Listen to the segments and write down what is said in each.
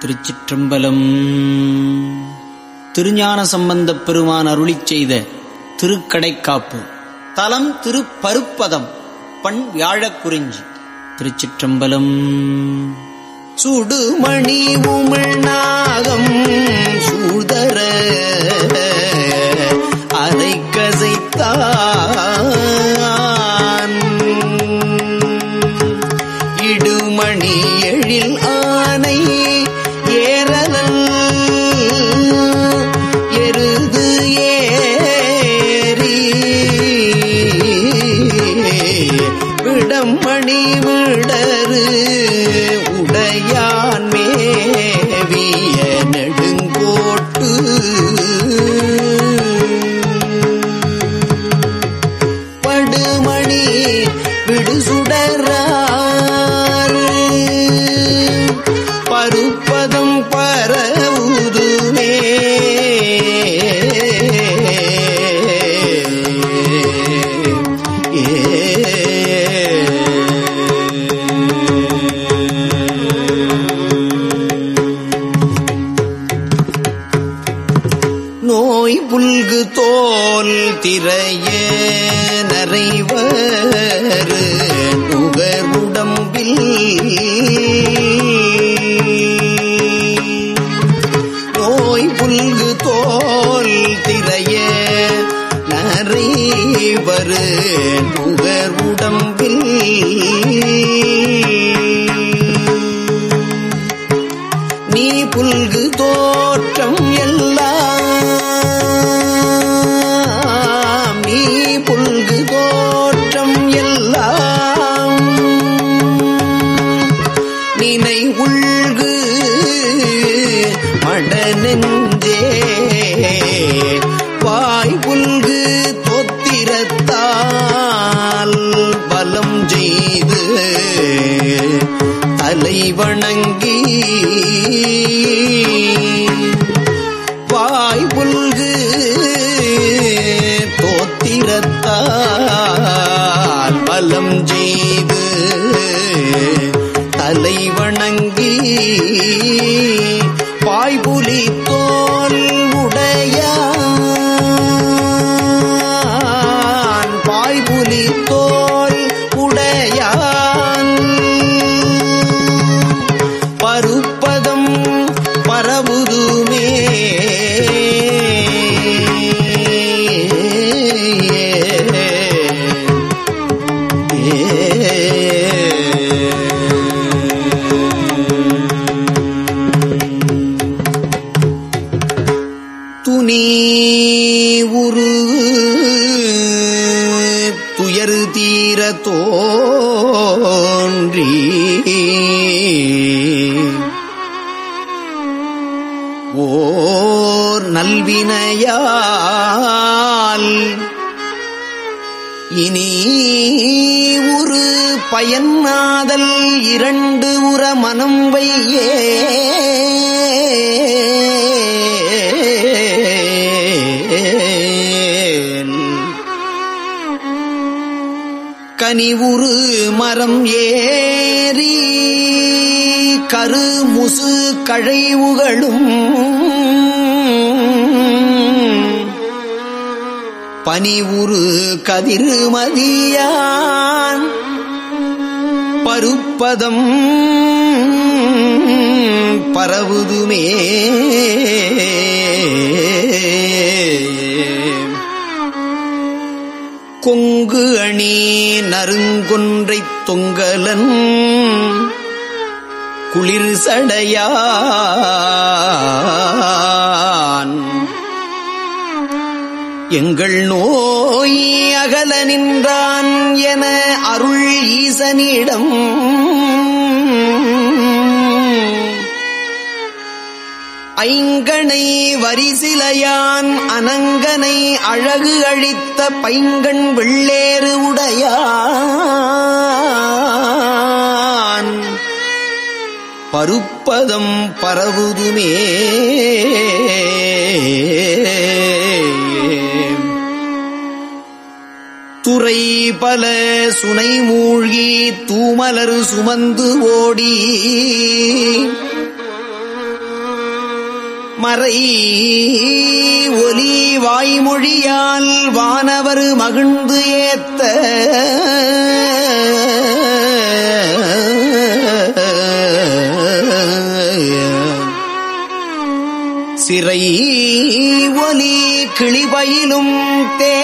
திருச்சிற்றம்பலம். திருஞான சம்பந்தப் பெருமான் அருளிச் செய்த திருக்கடைக்காப்பு. தலம் திருப்பருப்பதம். பண் வியாழக் குறிஞ்சி. திருச்சிற்றம்பலம். சுடுமணி உமிழ்நாகம் சூதர புல்கு தோல் திரைய நரைவர் நுகர் நோய் புல்கு தோல் திரைய நரைவர் நுகர் மீது செய்து தலை வணங்கி வாய் புல்கு தோத்திரத்தால் பலம் செய்து தலை வணங்கி வாய்புலி தோல் உடைய வாய்புலி தோல் இனி ஒரு பயன்னாதல் இரண்டு உற மனம் வையே. கனிவுறு மரம் ஏறி கரு முசு கழைவுகளும் பனிவுரு கதிர்மதியான். பருப்பதம் பரவுதுமே. கொங்கு அணி நறுங்கொன்றைத் தொங்கலன். குளிர் சடையான். எங்கள் நோய் அகல நின்றான் என அருள் ஈசனிடம். ஐங்கனை வரிசிலையான் அனங்கனை அழகு அழித்த பைங்கண் வெள்ளேறு உடையான். பருப்பதம் பரவுதுமே. துறை பல சுனை மூழ்கி தூமலர் சுமந்து ஓடி. மறை ஒலி வாய்மொழியால் வானவர் மகிழ்ந்து ஏத்த சிறை ஒலி கிளிபயிலும் தே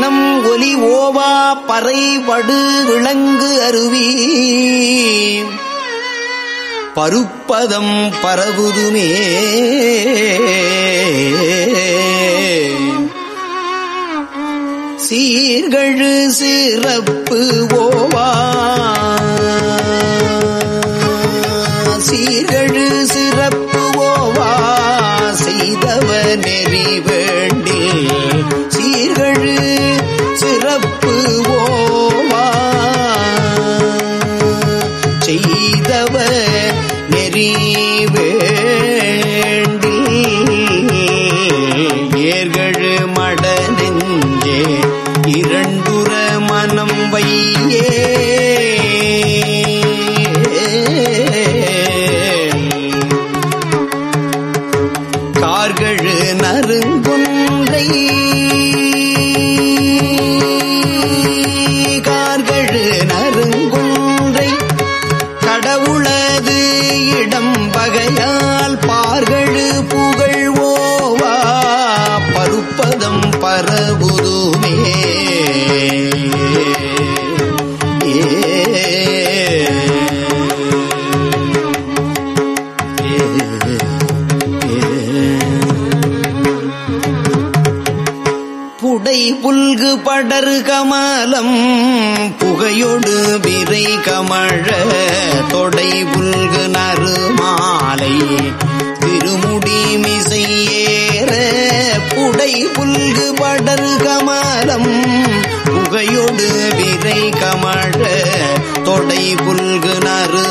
இனம் ஒலி ஓவா பறை வடு விளங்கு அருவி. பருப்பதம் பரவுதுமே சீர்கழு சிறப்பு ஓவா. சிறப்பு புல்கு படரு கமலம் புகையொடு விரை கமழ தொடை புல்கு நறு மாலை. திருமுடி மிசையேற புடை புல்கு படரு கமலம் புகையொடு விரை கமழ தொடை புல்கு நறு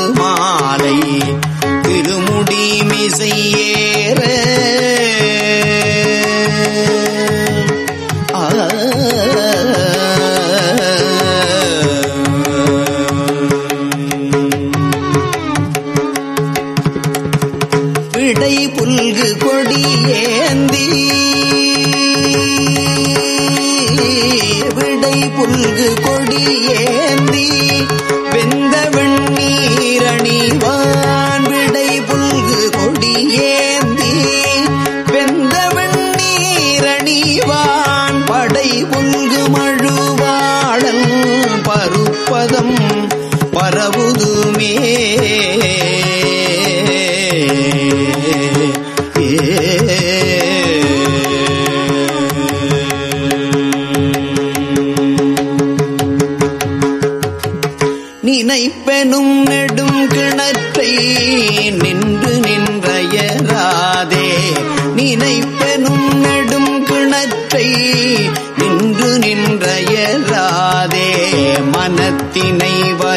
விடை புல்கு கொடியேந்தி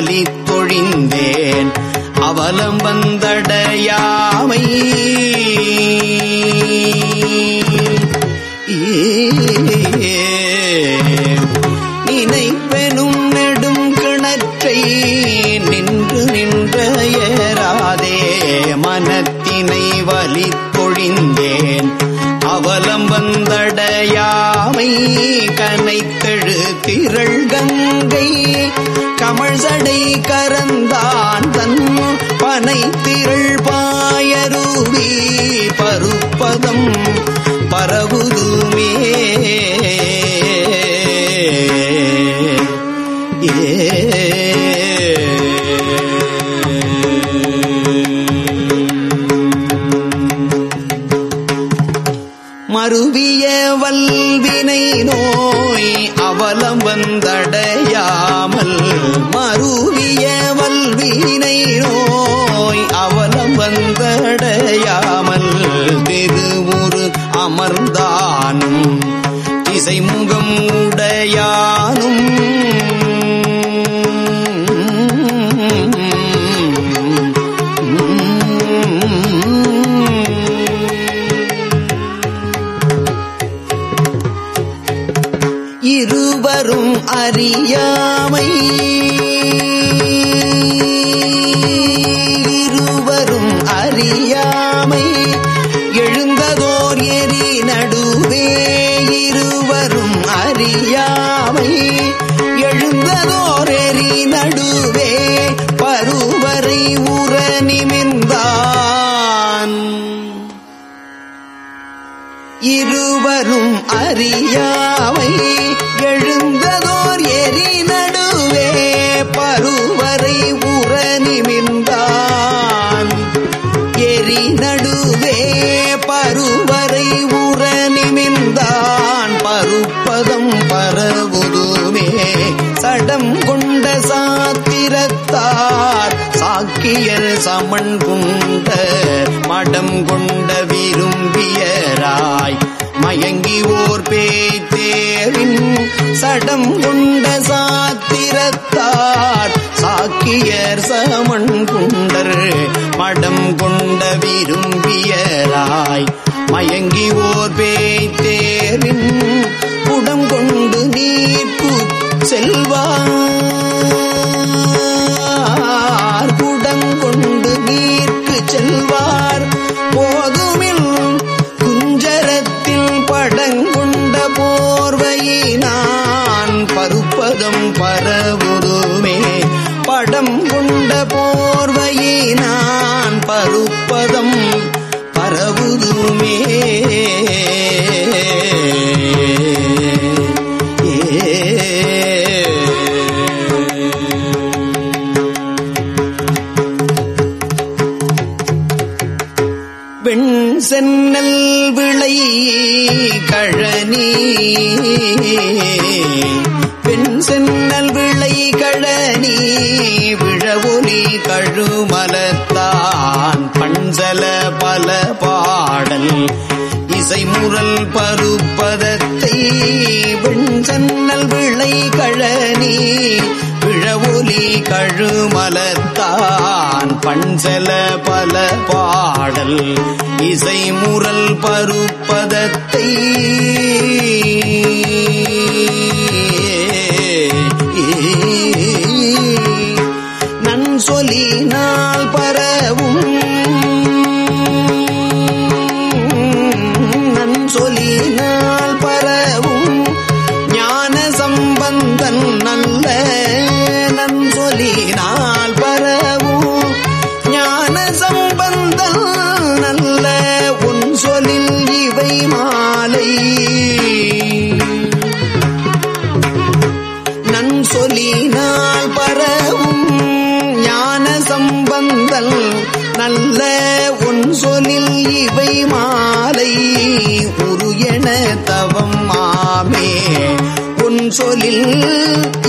மனத்தினை வலித்தொழிந்தேன் அவலம் வந்தடையாமை. நினைப்பெனும் நெடும் கிணற்றை நின்று நின்றயராதே மனத்தினை வலி பொழிந்தேன். அவலம் வந்தடையாமை. கனைத்தெழு திரள் கங்கை. நோய் அவலம் வந்தடையாமல் மருவிய வல்வினை நோய் அவலம் வந்தடையாமல் தெருவுரு அமர்ந்தானும் திசைமுகம் உடையானும் வரும் அறியாமை. இருவரும் அறியாமை. எழுந்ததோர் எரி நடுவே இருவரும் அறியாமை. எழுந்ததோர் எரி நடுவே பருவரை உற நிமிர்ந்தான். இருவரும் அறியாமை. நோக்கியல் சமன் குண்ட மடம் கொண்ட விரும்பியராய் மயங்கி ஓர் பேய்த்தேவின் சடம் கொண்ட சாத்திரத்தார். சாக்கியர் சமன் குண்டர் மடம் கொண்ட விரும்பியராய் மயங்கி ஓர் பேய்த்தேவின் குடம் கொண்டு நீர்க்கு செல்வார். பால பாடல். இசைமுரல் பருப்பதத்தை வெண்சன்னல் விளை கழனி. பிழவொலி கழுமலத்தான் பண்சல பல பாடல். இசைமுரல் பருப்பதத்தை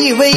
இவை